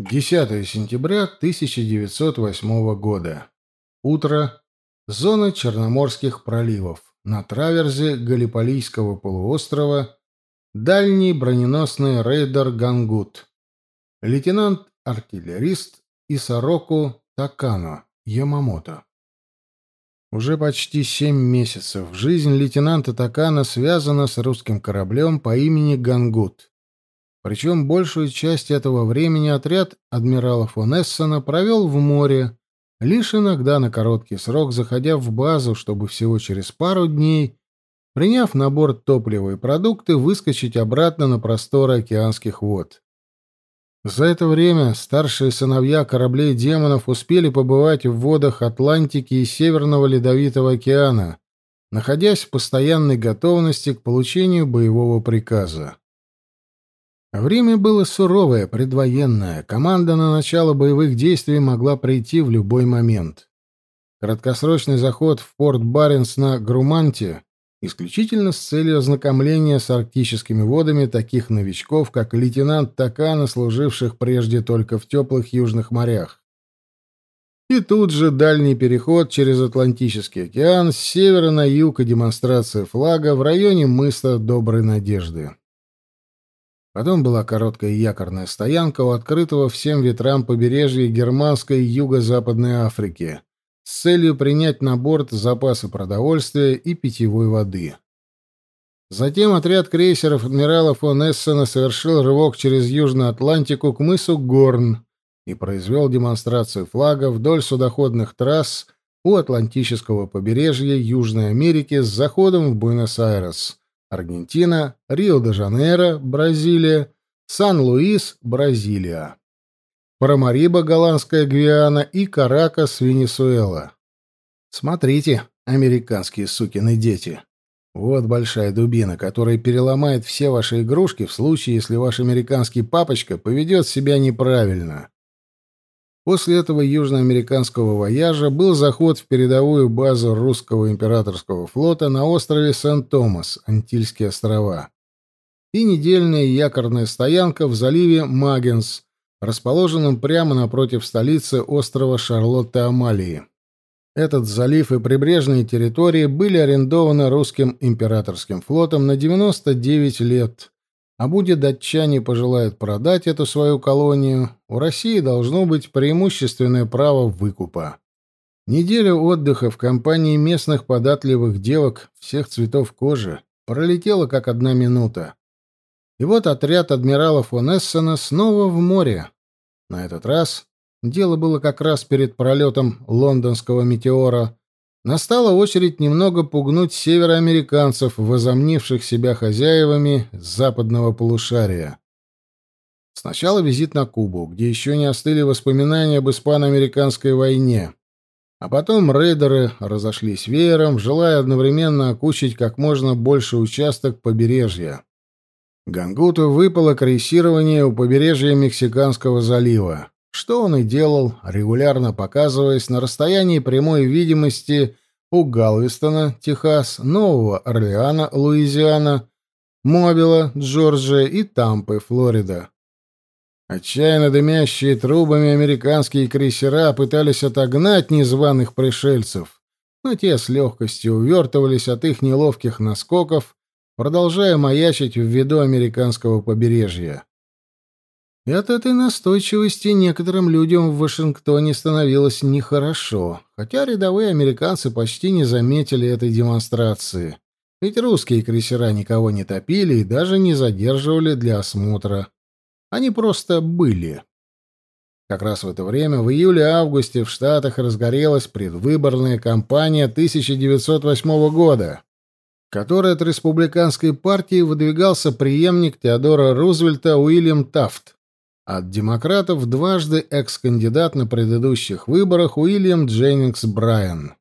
10 сентября 1908 года. Утро. Зона Черноморских проливов. На траверзе Галиполийского полуострова. Дальний броненосный рейдер «Гангут». Лейтенант-артиллерист Исароку Такано Ямамото. Уже почти семь месяцев жизнь лейтенанта Такана связана с русским кораблем по имени «Гангут». Причем большую часть этого времени отряд адмирала фон Эссена провел в море, лишь иногда на короткий срок заходя в базу, чтобы всего через пару дней, приняв на борт топливо и продукты, выскочить обратно на просторы океанских вод. За это время старшие сыновья кораблей демонов успели побывать в водах Атлантики и Северного Ледовитого океана, находясь в постоянной готовности к получению боевого приказа. Время было суровое, предвоенное. Команда на начало боевых действий могла прийти в любой момент. Краткосрочный заход в порт Баренц на Груманте исключительно с целью ознакомления с арктическими водами таких новичков, как лейтенант Такана, служивших прежде только в теплых южных морях. И тут же дальний переход через Атлантический океан с севера на юг и демонстрация флага в районе мыса Доброй Надежды. Потом была короткая якорная стоянка у открытого всем ветрам побережья германской юго-западной Африки с целью принять на борт запасы продовольствия и питьевой воды. Затем отряд крейсеров адмирала фон Эссена совершил рывок через Южную Атлантику к мысу Горн и произвел демонстрацию флага вдоль судоходных трасс у Атлантического побережья Южной Америки с заходом в Буэнос-Айрес – Аргентина, Рио-де-Жанейро, Бразилия, Сан-Луис, Бразилия. Парамариба, Голландская Гвиана и Каракас, Венесуэла. Смотрите, американские сукины дети. Вот большая дубина, которая переломает все ваши игрушки в случае, если ваш американский папочка поведет себя неправильно. После этого южноамериканского вояжа был заход в передовую базу русского императорского флота на острове Сент-Томас, Антильские острова, и недельная якорная стоянка в заливе Магенс, расположенном прямо напротив столицы острова Шарлотты-Амалии. Этот залив и прибрежные территории были арендованы русским императорским флотом на 99 лет – а будет датчане пожелают продать эту свою колонию, у России должно быть преимущественное право выкупа. Неделя отдыха в компании местных податливых девок всех цветов кожи пролетела как одна минута. И вот отряд адмирала фон Эссена снова в море. На этот раз дело было как раз перед пролетом лондонского метеора, Настала очередь немного пугнуть североамериканцев, возомнивших себя хозяевами западного полушария. Сначала визит на Кубу, где еще не остыли воспоминания об испано-американской войне. А потом рейдеры разошлись веером, желая одновременно окучить как можно больше участок побережья. Гангуту выпало крейсирование у побережья Мексиканского залива что он и делал, регулярно показываясь на расстоянии прямой видимости у Галвестона, Техас, Нового Орлеана, Луизиана, Мобила, Джорджия и Тампы, Флорида. Отчаянно дымящие трубами американские крейсера пытались отогнать незваных пришельцев, но те с легкостью увертывались от их неловких наскоков, продолжая маячить в виду американского побережья. И от этой настойчивости некоторым людям в Вашингтоне становилось нехорошо, хотя рядовые американцы почти не заметили этой демонстрации. Ведь русские крейсера никого не топили и даже не задерживали для осмотра. Они просто были. Как раз в это время, в июле-августе, в Штатах разгорелась предвыборная кампания 1908 года, в которой от республиканской партии выдвигался преемник Теодора Рузвельта Уильям Тафт. От демократов дважды экс-кандидат на предыдущих выборах Уильям Дженнингс Брайан.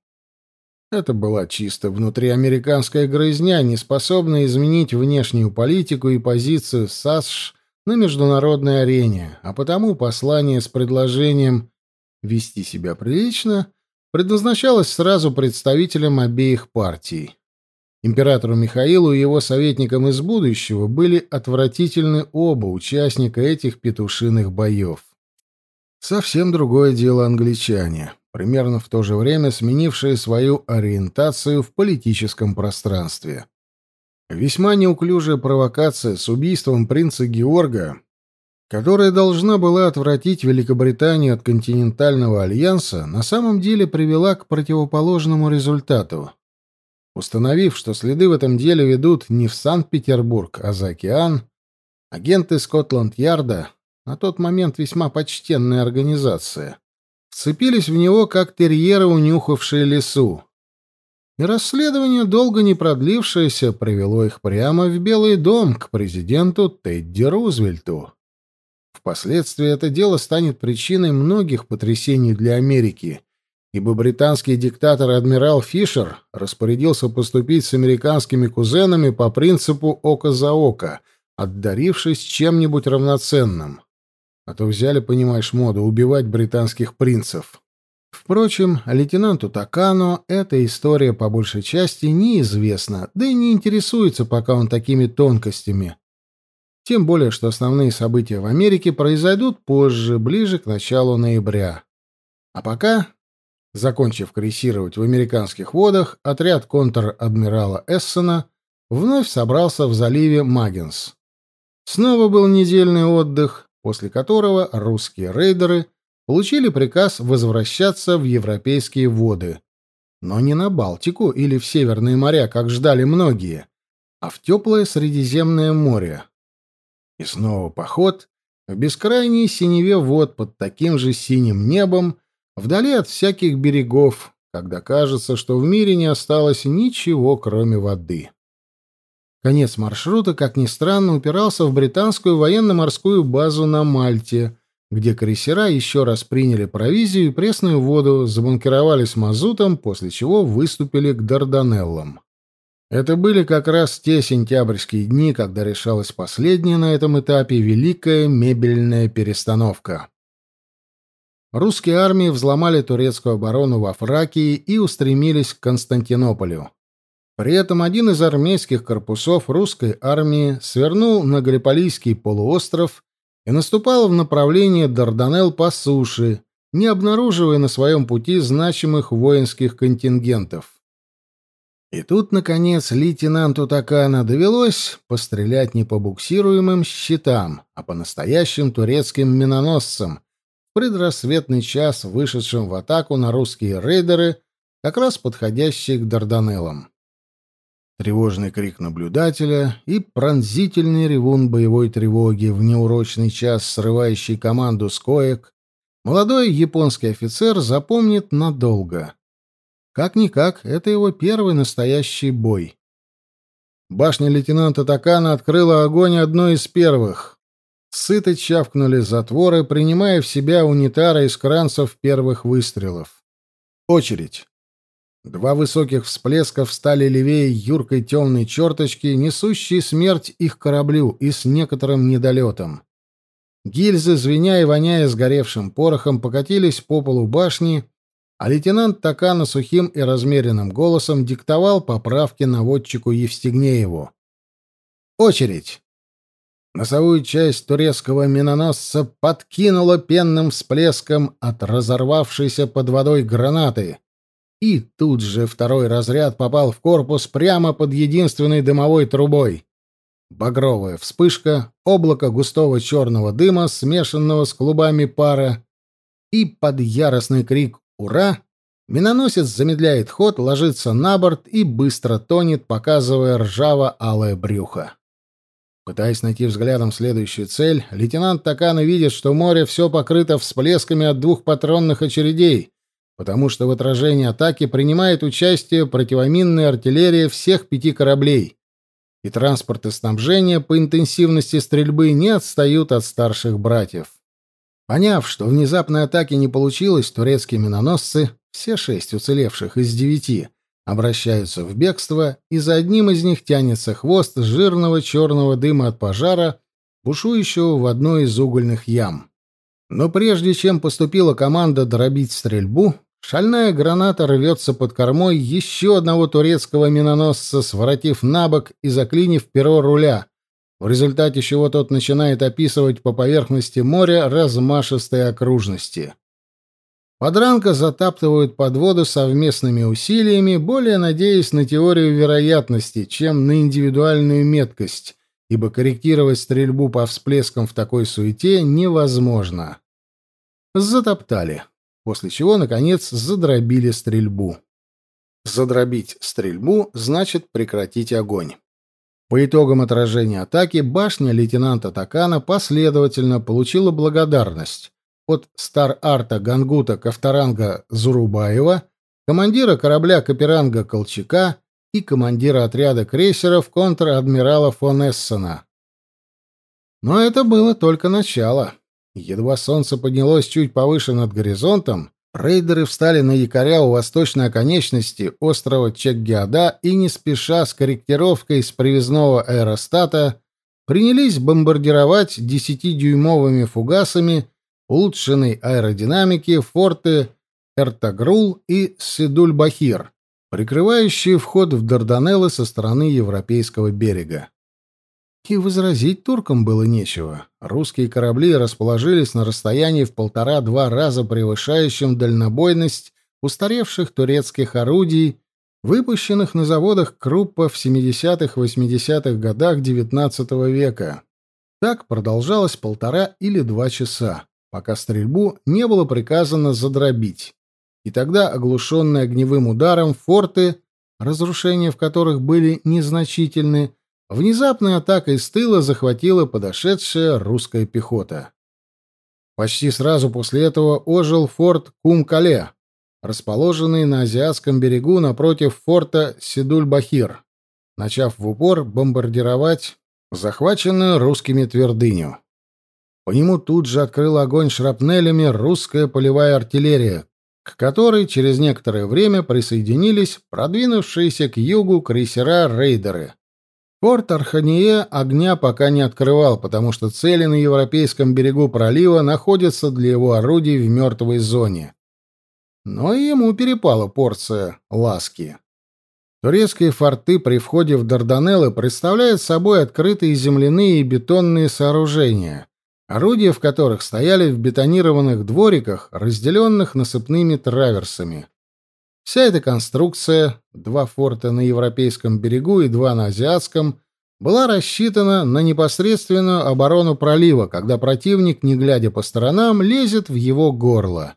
Это была чисто внутриамериканская грызня, не способная изменить внешнюю политику и позицию САСШ на международной арене, а потому послание с предложением «вести себя прилично» предназначалось сразу представителям обеих партий. Императору Михаилу и его советникам из будущего были отвратительны оба участника этих петушиных боев. Совсем другое дело англичане, примерно в то же время сменившие свою ориентацию в политическом пространстве. Весьма неуклюжая провокация с убийством принца Георга, которая должна была отвратить Великобританию от континентального альянса, на самом деле привела к противоположному результату. Установив, что следы в этом деле ведут не в Санкт-Петербург, а за океан, агенты Скотланд-Ярда, на тот момент весьма почтенная организация, вцепились в него, как терьеры, унюхавшие лесу. И расследование, долго не продлившееся, привело их прямо в Белый дом к президенту Тедди Рузвельту. Впоследствии это дело станет причиной многих потрясений для Америки, ибо британский диктатор адмирал Фишер распорядился поступить с американскими кузенами по принципу «око за око», отдарившись чем-нибудь равноценным. А то взяли, понимаешь, моду убивать британских принцев. Впрочем, лейтенанту Такано эта история по большей части неизвестна, да и не интересуется пока он такими тонкостями. Тем более, что основные события в Америке произойдут позже, ближе к началу ноября. А пока, закончив крейсировать в американских водах, отряд контр-адмирала Эссена вновь собрался в заливе Магенс. Снова был недельный отдых, после которого русские рейдеры получили приказ возвращаться в европейские воды. Но не на Балтику или в Северные моря, как ждали многие, а в теплое Средиземное море. И снова поход в бескрайней синеве вод под таким же синим небом, вдали от всяких берегов, когда кажется, что в мире не осталось ничего, кроме воды. Конец маршрута, как ни странно, упирался в британскую военно-морскую базу на Мальте, где крейсера еще раз приняли провизию и пресную воду, забункировались мазутом, после чего выступили к Дарданеллам. Это были как раз те сентябрьские дни, когда решалась последняя на этом этапе великая мебельная перестановка. Русские армии взломали турецкую оборону во Фракии и устремились к Константинополю. При этом один из армейских корпусов русской армии свернул на Галиполийский полуостров и наступал в направлении Дарданелл по суше, не обнаруживая на своем пути значимых воинских контингентов. И тут, наконец, лейтенанту Такана довелось пострелять не по буксируемым щитам, а по настоящим турецким миноносцам, предрассветный час вышедшим в атаку на русские рейдеры, как раз подходящие к Дарданеллам тревожный крик наблюдателя и пронзительный ревун боевой тревоги в неурочный час, срывающий команду с коек, молодой японский офицер запомнит надолго. Как-никак, это его первый настоящий бой. Башня лейтенанта Такана открыла огонь одной из первых. Сыто чавкнули затворы, принимая в себя унитара из кранцев первых выстрелов. Очередь. Два высоких всплеска встали левее юркой темной черточки, несущей смерть их кораблю и с некоторым недолетом. Гильзы, звеня и воняя сгоревшим порохом, покатились по полу башни, а лейтенант Такана сухим и размеренным голосом диктовал поправки наводчику Евстигнееву. «Очередь!» Носовую часть турецкого миноносца подкинула пенным всплеском от разорвавшейся под водой гранаты — и тут же второй разряд попал в корпус прямо под единственной дымовой трубой. Багровая вспышка, облако густого черного дыма, смешанного с клубами пара, и под яростный крик «Ура!» миноносец замедляет ход, ложится на борт и быстро тонет, показывая ржаво-алое брюхо. Пытаясь найти взглядом следующую цель, лейтенант Такана видит, что море все покрыто всплесками от двух патронных очередей, потому что в отражении атаки принимает участие противоминная артиллерия всех пяти кораблей, и транспорты снабжения по интенсивности стрельбы не отстают от старших братьев. Поняв, что внезапной атаки не получилось, турецкие миноносцы, все шесть уцелевших из девяти, обращаются в бегство, и за одним из них тянется хвост жирного черного дыма от пожара, бушующего в одной из угольных ям. Но прежде чем поступила команда дробить стрельбу, шальная граната рвется под кормой еще одного турецкого миноносца, своротив на бок и заклинив перо руля, в результате чего тот начинает описывать по поверхности моря размашистые окружности. Подранка затаптывают под воду совместными усилиями, более надеясь на теорию вероятности, чем на индивидуальную меткость, ибо корректировать стрельбу по всплескам в такой суете невозможно. Затоптали, после чего, наконец, задробили стрельбу. Задробить стрельбу значит прекратить огонь. По итогам отражения атаки башня лейтенанта Такана последовательно получила благодарность от стар-арта Гангута Ковторанга Зурубаева, командира корабля Каперанга Колчака и командира отряда крейсеров контр-адмирала фон Эссена. Но это было только начало. Едва солнце поднялось чуть повыше над горизонтом, рейдеры встали на якоря у восточной оконечности острова Чекгиада и не спеша с корректировкой с привязного аэростата принялись бомбардировать десятидюймовыми фугасами улучшенной аэродинамики форты Эртагрул и Сидуль-Бахир, прикрывающие вход в Дарданеллы со стороны европейского берега. И возразить туркам было нечего. Русские корабли расположились на расстоянии в полтора-два раза превышающем дальнобойность устаревших турецких орудий, выпущенных на заводах Круппа в 70-80-х годах XIX века. Так продолжалось полтора или два часа пока стрельбу не было приказано задробить. И тогда, оглушенные огневым ударом, форты, разрушения в которых были незначительны, внезапная атака из тыла захватила подошедшая русская пехота. Почти сразу после этого ожил форт Кум-Кале, расположенный на азиатском берегу напротив форта Сидуль-Бахир, начав в упор бомбардировать захваченную русскими твердыню. По нему тут же открыла огонь шрапнелями русская полевая артиллерия, к которой через некоторое время присоединились продвинувшиеся к югу крейсера-рейдеры. Порт Архание огня пока не открывал, потому что цели на европейском берегу пролива находятся для его орудий в мертвой зоне. Но и ему перепала порция ласки. Турецкие форты при входе в Дарданеллы представляют собой открытые земляные и бетонные сооружения, орудия в которых стояли в бетонированных двориках, разделенных насыпными траверсами. Вся эта конструкция, два форта на европейском берегу и два на азиатском, была рассчитана на непосредственную оборону пролива, когда противник, не глядя по сторонам, лезет в его горло.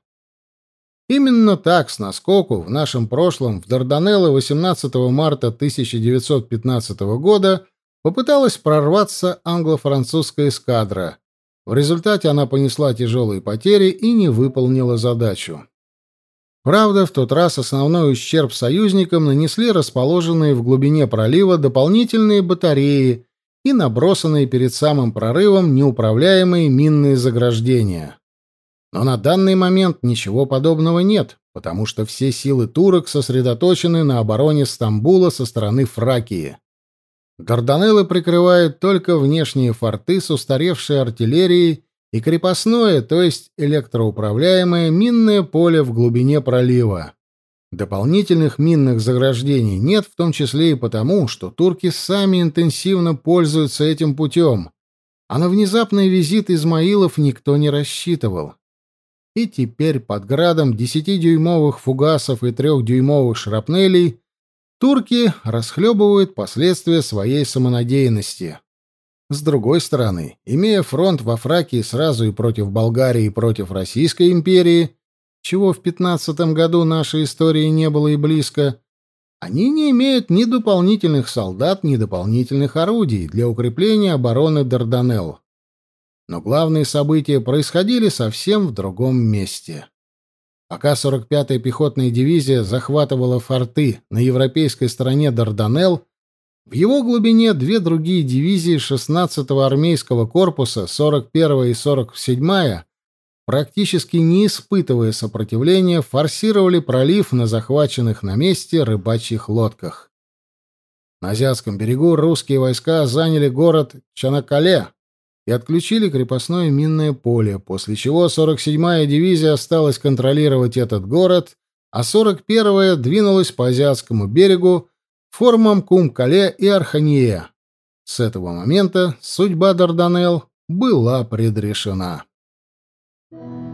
Именно так с наскоку в нашем прошлом в Дарданеллы 18 марта 1915 года попыталась прорваться англо-французская эскадра, в результате она понесла тяжелые потери и не выполнила задачу. Правда, в тот раз основной ущерб союзникам нанесли расположенные в глубине пролива дополнительные батареи и набросанные перед самым прорывом неуправляемые минные заграждения. Но на данный момент ничего подобного нет, потому что все силы турок сосредоточены на обороне Стамбула со стороны Фракии. Дарданеллы прикрывают только внешние форты с устаревшей артиллерией и крепостное, то есть электроуправляемое минное поле в глубине пролива. Дополнительных минных заграждений нет, в том числе и потому, что турки сами интенсивно пользуются этим путем, а на внезапный визит Измаилов никто не рассчитывал. И теперь под градом десятидюймовых фугасов и трехдюймовых шрапнелей турки расхлебывают последствия своей самонадеянности. С другой стороны, имея фронт во Фракии сразу и против Болгарии, и против Российской империи, чего в пятнадцатом году нашей истории не было и близко, они не имеют ни дополнительных солдат, ни дополнительных орудий для укрепления обороны Дарданелл. Но главные события происходили совсем в другом месте. Пока 45-я пехотная дивизия захватывала форты на европейской стороне Дарданелл, в его глубине две другие дивизии 16-го армейского корпуса, 41-я и 47-я, практически не испытывая сопротивления, форсировали пролив на захваченных на месте рыбачьих лодках. На Азиатском берегу русские войска заняли город Чанакале, и отключили крепостное минное поле, после чего 47-я дивизия осталась контролировать этот город, а 41-я двинулась по азиатскому берегу формам Кум-Кале и Арханье. С этого момента судьба Дарданелл была предрешена. Thank you.